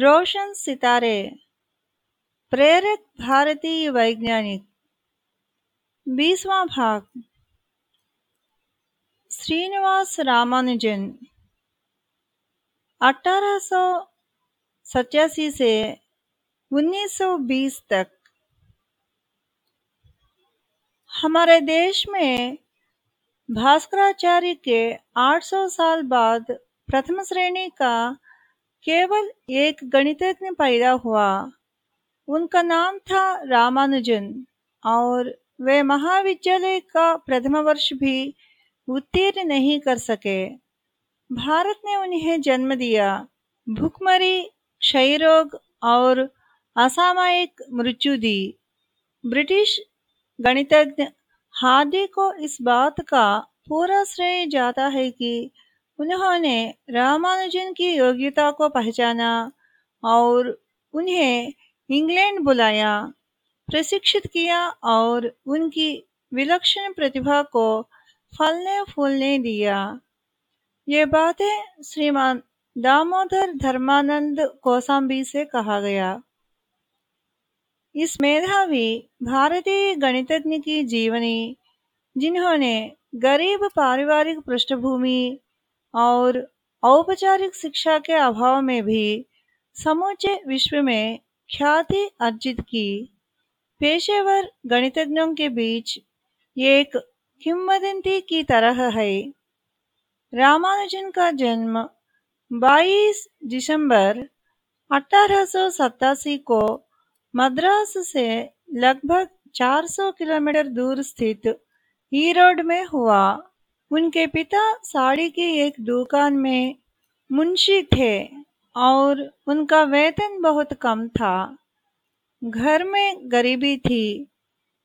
रोशन सितारे, प्रेरक भारतीय वैज्ञानिक, बीसवां भाग, श्रीनिवास रामानुजन, अठारह से 1920 तक। हमारे देश में भास्कराचार्य के 800 साल बाद प्रथम श्रेणी का केवल एक गणितज्ञ पैदा हुआ। उनका नाम था रामानुजन और वे महाविद्यालय का प्रथम वर्ष भी उत्तीर्ण नहीं कर सके। भारत ने उन्हें जन्म दिया। भूखमरी क्षय रोग और असामयिक मृत्यु दी। ब्रिटिश गणितज्ञ हार्डी को इस बात का पूरा श्रेय जाता है कि उन्होंने रामानुजन की योग्यता को पहचाना और उन्हें इंग्लैंड बुलाया, प्रशिक्षित किया और उनकी विलक्षण प्रतिभा को फलने फूलने दिया। ये बातें श्रीमान दामोदर धर्मानंद कौसाम्बी से कहा गया। इस मेधावी भारतीय गणितज्ञ की जीवनी, जिन्होंने गरीब पारिवारिक पृष्ठभूमि और औपचारिक शिक्षा के अभाव में भी समूचे विश्व में ख्याति अर्जित की। पेशेवर गणितज्ञों के बीच एक किंवदंती की तरह है। रामानुजन का जन्म 22 दिसंबर अठारह सौ सतासी को मद्रास से लगभग 400 किलोमीटर दूर स्थित ईरोड में हुआ। उनके पिता साड़ी की एक दुकान में मुंशी थे और उनका वेतन बहुत कम था। घर में गरीबी थी।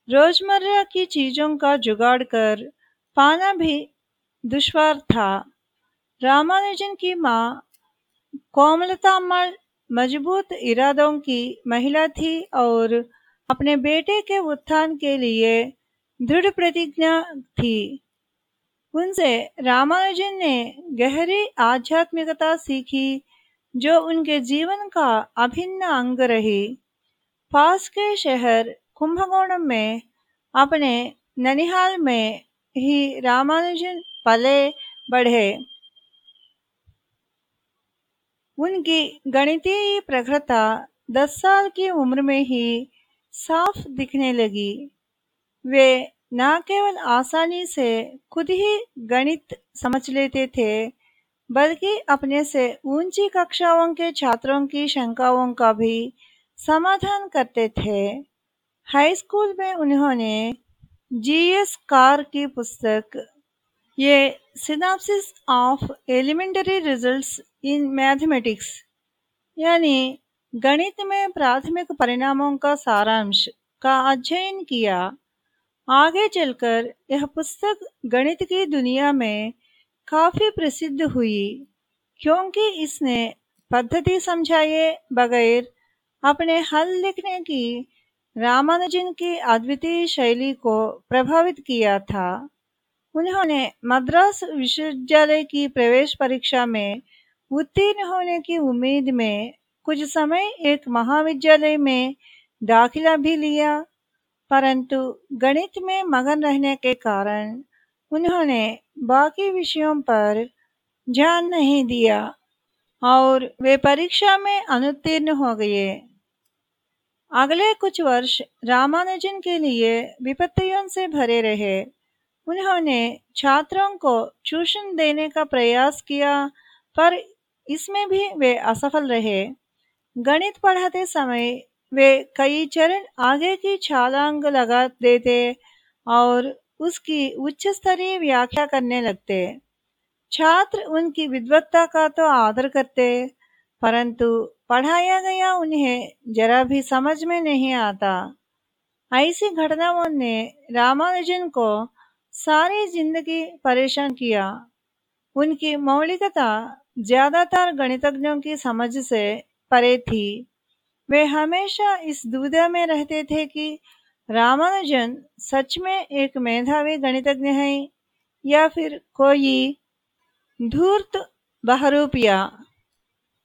रोज़मर्रा की चीज़ों का जुगाड़ कर पाना भी दुश्वार था। रामानुजन की माँ कोमलता मज़बूत इरादों की महिला थी और अपने बेटे के उत्थान के लिए दृढ़ प्रतिज्ञा थी। उनसे रामानुजन ने गहरी आध्यात्मिकता सीखी, जो उनके जीवन का अभिन्न अंग रही। पास के शहर कुंभकोणम में अपने ननिहाल में ही रामानुजन पले बढ़े। उनकी गणितीय प्रखरता दस साल की उम्र में ही साफ़ दिखने लगी। वे न केवल आसानी से खुद ही गणित समझ लेते थे, बल्कि अपने से ऊँची कक्षाओं के छात्रों की शंकाओं का भी समाधान करते थे। हाई स्कूल में उन्होंने जीएस कार की पुस्तक, ये synopsis of elementary results in mathematics, यानी गणित में प्राथमिक परिणामों का सारांश का अध्ययन किया। आगे चलकर यह पुस्तक गणित की दुनिया में काफ़ी प्रसिद्ध हुई, क्योंकि इसने पद्धति समझाए बगैर अपने हल लिखने की रामानुजन की अद्वितीय शैली को प्रभावित किया था। उन्होंने मद्रास विश्वविद्यालय की प्रवेश परीक्षा में उत्तीर्ण होने की उम्मीद में कुछ समय एक महाविद्यालय में दाखिला भी लिया। परंतु गणित में मगन रहने के कारण उन्होंने बाकी विषयों पर ध्यान नहीं दिया और वे परीक्षा में अनुत्तीर्ण हो गए। अगले कुछ वर्ष रामानुजन के लिए विपत्तियों से भरे रहे। उन्होंने छात्रों को ट्यूशन देने का प्रयास किया, पर इसमें भी वे असफल रहे। गणित पढ़ाते समय वे कई चरण आगे की छलांग लगा देते और उसकी उच्च स्तरीय व्याख्या करने लगते। छात्र उनकी विद्वत्ता का तो आदर करते, परंतु पढ़ाया गया उन्हें जरा भी समझ में नहीं आता। ऐसी घटनाओं ने रामानुजन को सारी ज़िंदगी परेशान किया। उनकी मौलिकता ज़्यादातर गणितज्ञों की समझ से परे थी। वे हमेशा इस दुविधा में रहते थे कि रामानुजन सच में एक मेधावी गणितज्ञ हैं या फिर कोई धूर्त बहरूपिया